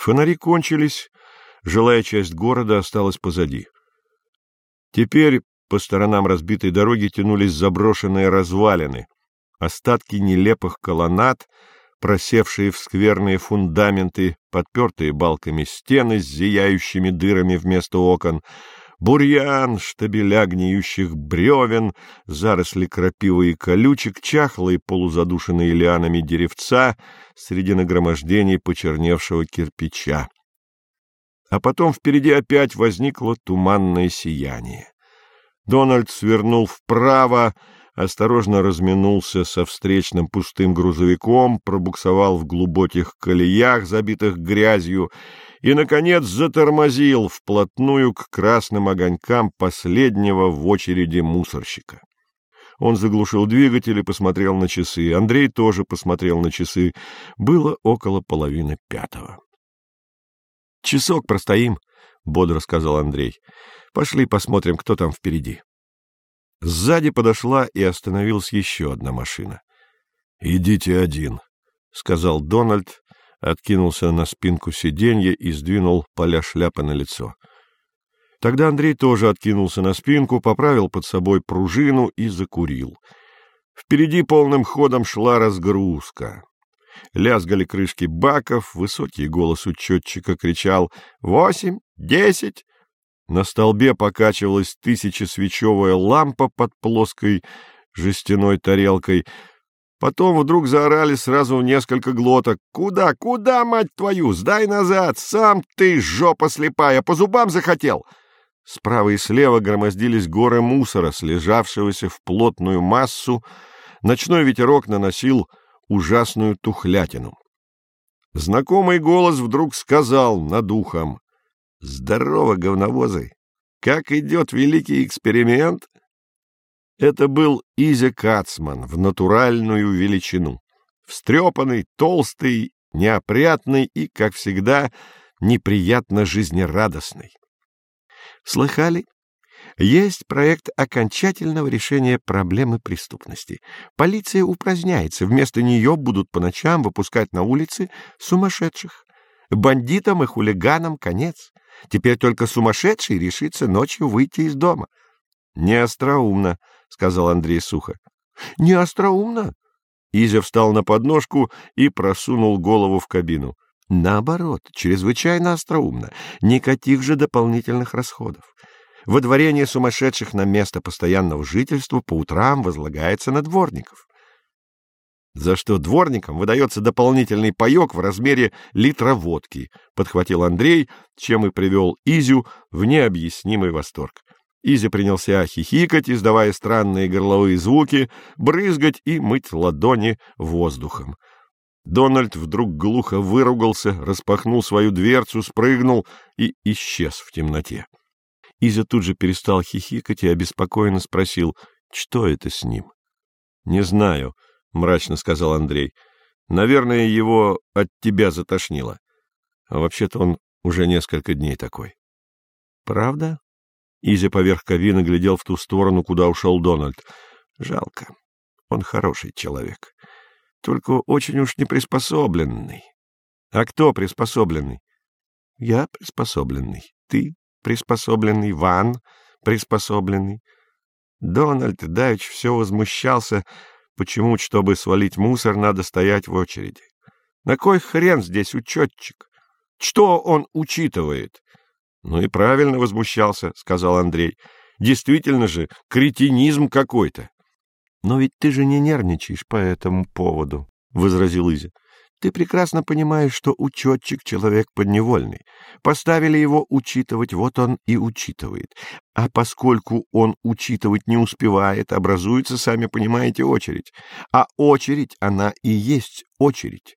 Фонари кончились, жилая часть города осталась позади. Теперь по сторонам разбитой дороги тянулись заброшенные развалины, остатки нелепых колоннад, просевшие в скверные фундаменты, подпертые балками стены с зияющими дырами вместо окон, бурьян, штабеля гниющих бревен, заросли крапивы и колючек, чахлые полузадушенные лианами деревца среди нагромождений почерневшего кирпича. А потом впереди опять возникло туманное сияние. Дональд свернул вправо, осторожно разминулся со встречным пустым грузовиком, пробуксовал в глубоких колеях, забитых грязью, и, наконец, затормозил вплотную к красным огонькам последнего в очереди мусорщика. Он заглушил двигатель и посмотрел на часы. Андрей тоже посмотрел на часы. Было около половины пятого. — Часок простоим, — бодро сказал Андрей. — Пошли посмотрим, кто там впереди. Сзади подошла и остановилась еще одна машина. — Идите один, — сказал Дональд, откинулся на спинку сиденья и сдвинул поля шляпы на лицо. Тогда Андрей тоже откинулся на спинку, поправил под собой пружину и закурил. Впереди полным ходом шла разгрузка. Лязгали крышки баков, высокий голос учетчика кричал «Восемь! Десять!» На столбе покачивалась тысячесвечевая лампа под плоской жестяной тарелкой. Потом вдруг заорали сразу несколько глоток. «Куда, куда, мать твою? Сдай назад! Сам ты, жопа слепая, по зубам захотел!» Справа и слева громоздились горы мусора, слежавшегося в плотную массу. Ночной ветерок наносил ужасную тухлятину. Знакомый голос вдруг сказал над ухом. Здорово, говновозы! Как идет великий эксперимент? Это был Изя Кацман в натуральную величину. Встрепанный, толстый, неопрятный и, как всегда, неприятно жизнерадостный. Слыхали? Есть проект окончательного решения проблемы преступности. Полиция упраздняется, вместо нее будут по ночам выпускать на улицы сумасшедших. Бандитам и хулиганам конец. Теперь только сумасшедший решится ночью выйти из дома. — Не остроумно, — сказал Андрей сухо. — Не остроумно. Изя встал на подножку и просунул голову в кабину. — Наоборот, чрезвычайно остроумно. Никаких же дополнительных расходов. Водворение сумасшедших на место постоянного жительства по утрам возлагается на дворников за что дворникам выдается дополнительный паек в размере литра водки, — подхватил Андрей, чем и привел Изю в необъяснимый восторг. Изя принялся хихикать, издавая странные горловые звуки, брызгать и мыть ладони воздухом. Дональд вдруг глухо выругался, распахнул свою дверцу, спрыгнул и исчез в темноте. Изя тут же перестал хихикать и обеспокоенно спросил, что это с ним. — Не знаю, —— мрачно сказал Андрей. — Наверное, его от тебя затошнило. А вообще-то он уже несколько дней такой. — Правда? Изя поверх кабины глядел в ту сторону, куда ушел Дональд. — Жалко. Он хороший человек. Только очень уж неприспособленный. — А кто приспособленный? — Я приспособленный. Ты приспособленный. Ван приспособленный. Дональд Давич все возмущался Почему, чтобы свалить мусор, надо стоять в очереди? На кой хрен здесь учетчик? Что он учитывает? Ну и правильно возмущался, сказал Андрей. Действительно же, кретинизм какой-то. Но ведь ты же не нервничаешь по этому поводу, возразил Изя. Ты прекрасно понимаешь, что учетчик — человек подневольный. Поставили его учитывать, вот он и учитывает. А поскольку он учитывать не успевает, образуется, сами понимаете, очередь. А очередь, она и есть очередь.